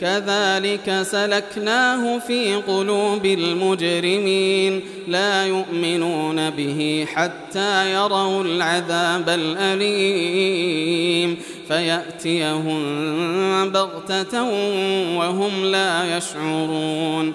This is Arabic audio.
كذلك سلكناه في قلوب المجرمين لا يؤمنون به حتى يروا العذاب الأليم فيأتيهم بغتة وهم لا يشعرون